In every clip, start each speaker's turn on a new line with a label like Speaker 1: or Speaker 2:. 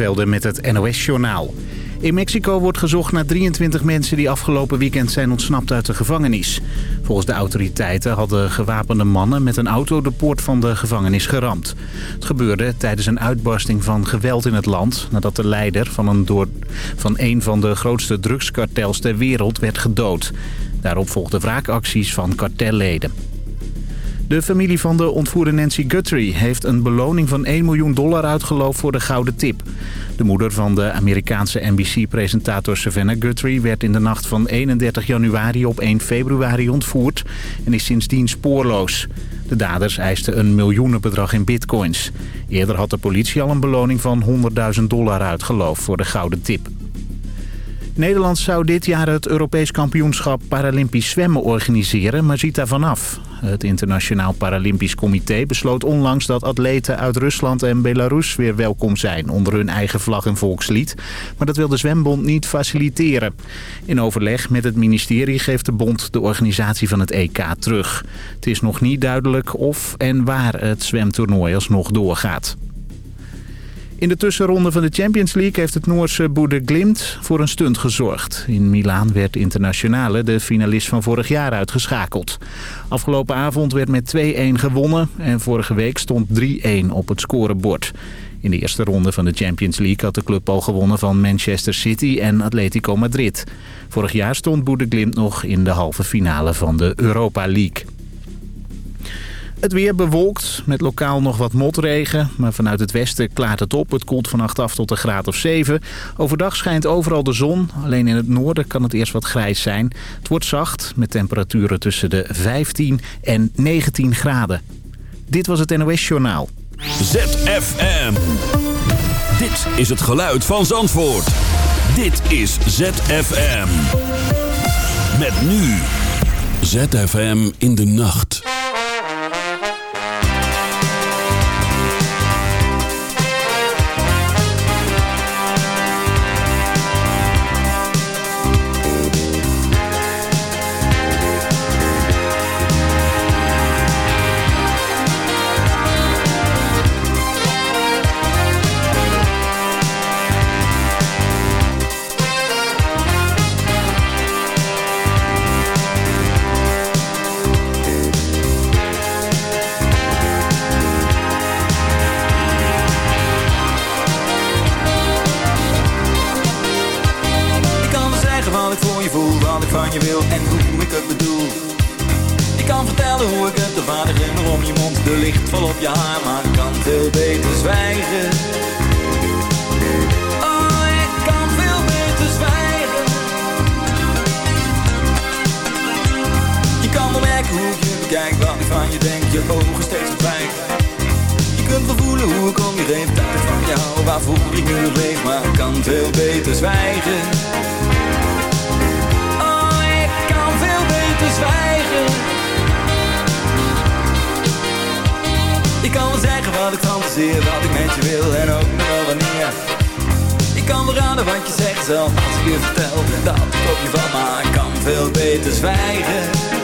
Speaker 1: Velden met het NOS-journaal. In Mexico wordt gezocht naar 23 mensen die afgelopen weekend zijn ontsnapt uit de gevangenis. Volgens de autoriteiten hadden gewapende mannen met een auto de poort van de gevangenis geramd. Het gebeurde tijdens een uitbarsting van geweld in het land... nadat de leider van een, door, van een van de grootste drugskartels ter wereld werd gedood. Daarop volgden wraakacties van kartelleden. De familie van de ontvoerde Nancy Guthrie heeft een beloning van 1 miljoen dollar uitgeloofd voor de gouden tip. De moeder van de Amerikaanse NBC-presentator Savannah Guthrie werd in de nacht van 31 januari op 1 februari ontvoerd en is sindsdien spoorloos. De daders eisten een miljoenenbedrag in bitcoins. Eerder had de politie al een beloning van 100.000 dollar uitgeloofd voor de gouden tip. Nederland zou dit jaar het Europees kampioenschap Paralympisch zwemmen organiseren, maar ziet daarvan af. Het Internationaal Paralympisch Comité besloot onlangs dat atleten uit Rusland en Belarus weer welkom zijn onder hun eigen vlag en volkslied. Maar dat wil de zwembond niet faciliteren. In overleg met het ministerie geeft de bond de organisatie van het EK terug. Het is nog niet duidelijk of en waar het zwemtoernooi alsnog doorgaat. In de tussenronde van de Champions League heeft het Noorse Boede Glimt voor een stunt gezorgd. In Milaan werd Internationale, de finalist van vorig jaar, uitgeschakeld. Afgelopen avond werd met 2-1 gewonnen en vorige week stond 3-1 op het scorebord. In de eerste ronde van de Champions League had de club al gewonnen van Manchester City en Atletico Madrid. Vorig jaar stond Boede Glimt nog in de halve finale van de Europa League. Het weer bewolkt, met lokaal nog wat motregen. Maar vanuit het westen klaart het op. Het koelt vannacht af tot een graad of 7. Overdag schijnt overal de zon. Alleen in het noorden kan het eerst wat grijs zijn. Het wordt zacht, met temperaturen tussen de 15 en 19 graden. Dit was het NOS Journaal.
Speaker 2: ZFM. Dit is het geluid van Zandvoort. Dit is ZFM. Met nu. ZFM in de nacht.
Speaker 3: Waarvoor ik nu leef, maar ik kan veel beter zwijgen. zwijgen. Ik kan wel zeggen wat ik fantaseer, wat ik met je wil en ook nog wel wanneer. Ik kan wel raden wat je zegt zelf als ik je vertel dat ik je van, maar kan veel beter zwijgen.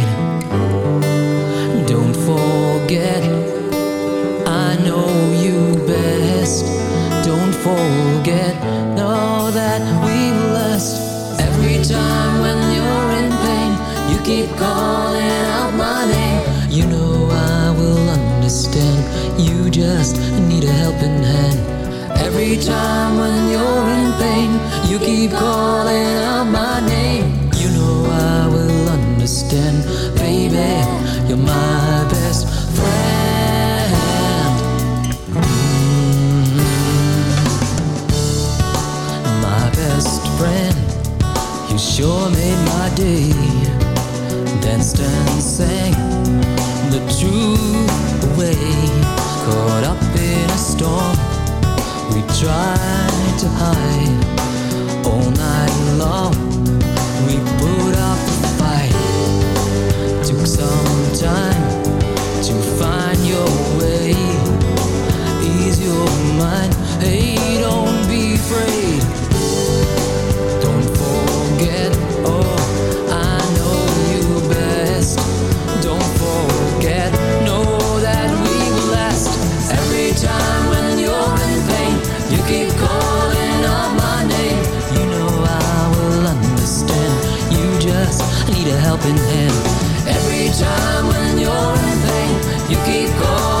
Speaker 4: keep calling out my name. You know I will understand. You just need a helping hand. Every time when
Speaker 5: you're in pain, you keep calling out my name. You know I will understand, baby. You're my best friend. Mm -hmm. My best friend, you sure made my day. drew away
Speaker 4: Caught up in a storm We try to hide. I need a helping hand. Every time when you're in pain, you keep going.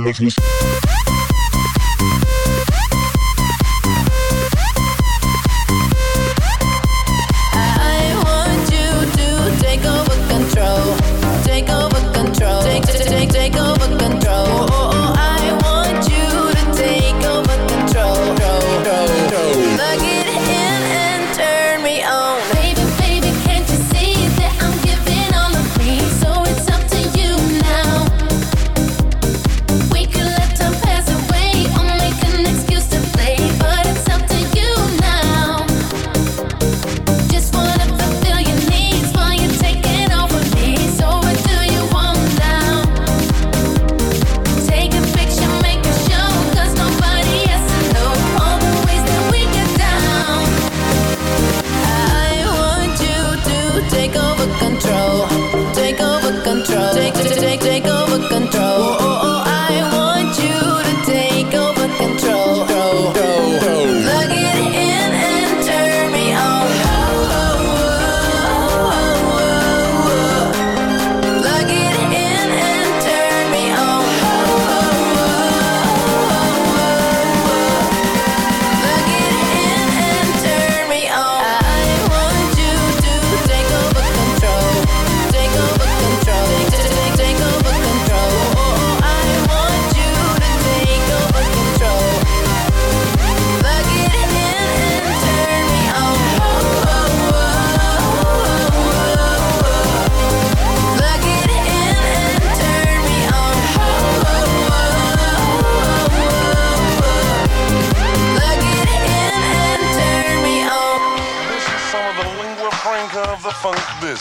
Speaker 5: Gracias.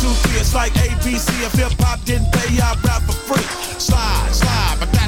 Speaker 6: Two, three, it's like ABC. If hip hop didn't pay, I'd rap for free. Slide, slide, but that's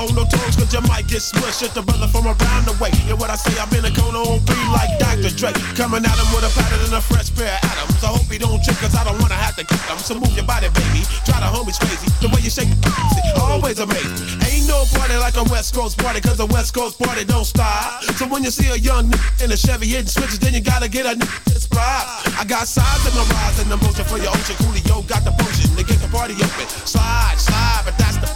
Speaker 6: on no toes, cause you might get smushed. It's the brother from around the way. And what I say, I'm in a cone on three like Dr. Dre. Coming at him with a pattern and a fresh pair of atoms. I hope he don't trip, cause I don't wanna have to kick him. So move your body, baby. Try the homies crazy. The way you shake always amazing. Ain't no party like a West Coast party, cause a West Coast party don't stop. So when you see a young in a Chevy hitting switches, then you gotta get a spot. I got sides in the rise and the motion for your ocean. Coolio got the potion to get the party open. Slide, slide, but that's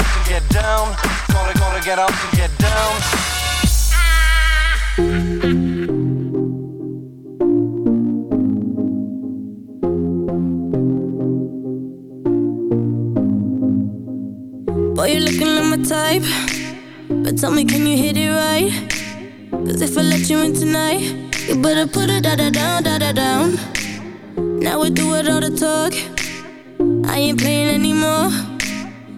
Speaker 7: up get down. Gotta, gotta get up get down.
Speaker 5: Boy, you're looking like my type. But tell me, can you hit it right? Cause if I let you in tonight, you better put it da da down, da da down. Now we do it all the talk. I ain't playing anymore.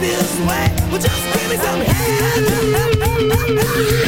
Speaker 8: this way.
Speaker 9: Well, just give me
Speaker 10: some help.